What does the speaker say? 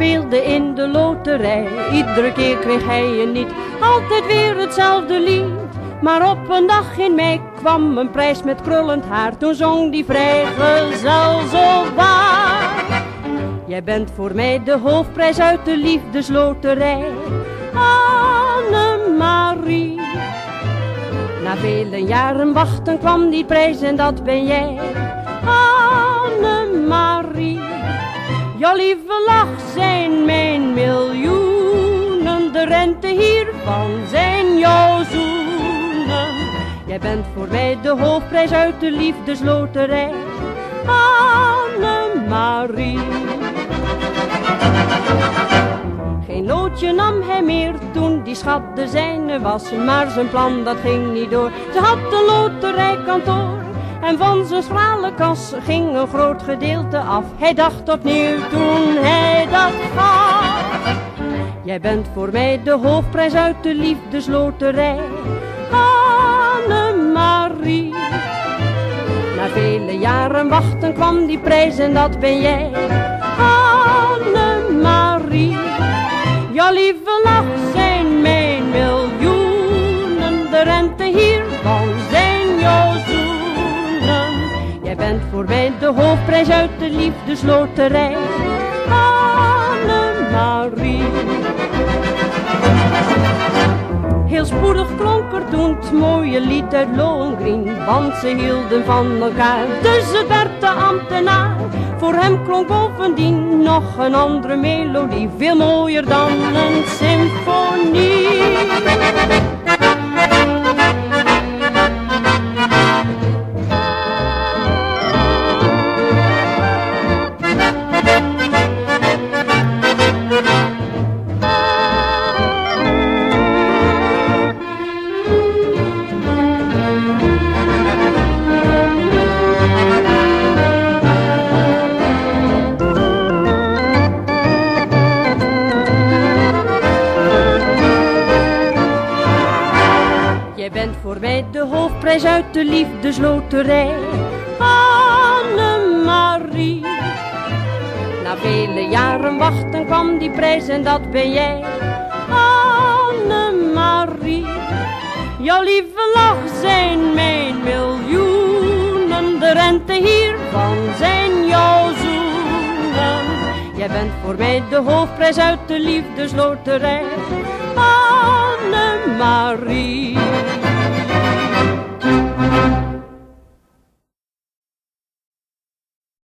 speelde in de loterij. Iedere keer kreeg hij je niet, altijd weer hetzelfde lied. Maar op een dag in mei kwam een prijs met krullend haar. Toen zong die vrijgezel zo waar. Jij bent voor mij de hoofdprijs uit de liefdesloterij. Anne-Marie. Na vele jaren wachten kwam die prijs en dat ben jij. Anne-Marie. Jouw lieve lach zijn hiervan zijn jouw zoenen. Jij bent voor mij de hoofdprijs uit de liefdesloterij. Anne-Marie. Geen loodje nam hij meer toen die schat de zijne was. Maar zijn plan dat ging niet door. Ze had een loterijkantoor. En van zijn schrale kas ging een groot gedeelte af. Hij dacht opnieuw toen hij dat gaf. Jij bent voor mij de hoofdprijs uit de liefdesloterij. Anne-Marie. Na vele jaren wachten kwam die prijs en dat ben jij. Anne-Marie. Jouw lieve lach zijn mijn miljoenen. De rente hiervan zijn jouw zoenen. Jij bent voor mij de hoofdprijs uit de liefdesloterij. Heel spoedig klonk er toen het mooie lied uit Lohengrin, want ze hielden van elkaar, dus het werd de ambtenaar. Voor hem klonk bovendien nog een andere melodie, veel mooier dan een symfonie. Voor mij de hoofdprijs uit de liefdesloterij. Anne-Marie. Na vele jaren wachten kwam die prijs en dat ben jij. Anne-Marie. Jouw lieve lach zijn mijn miljoenen. De rente hiervan zijn jouw zoenen. Jij bent voor mij de hoofdprijs uit de liefdesloterij. Anne-Marie.